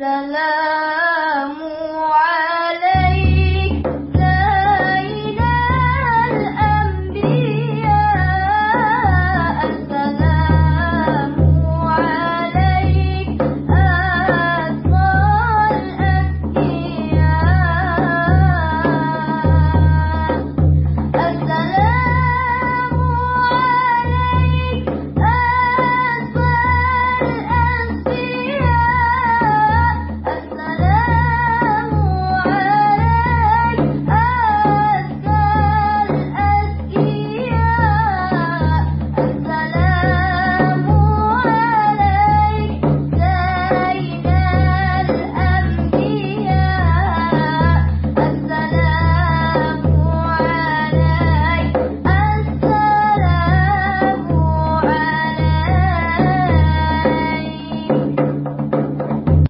السلام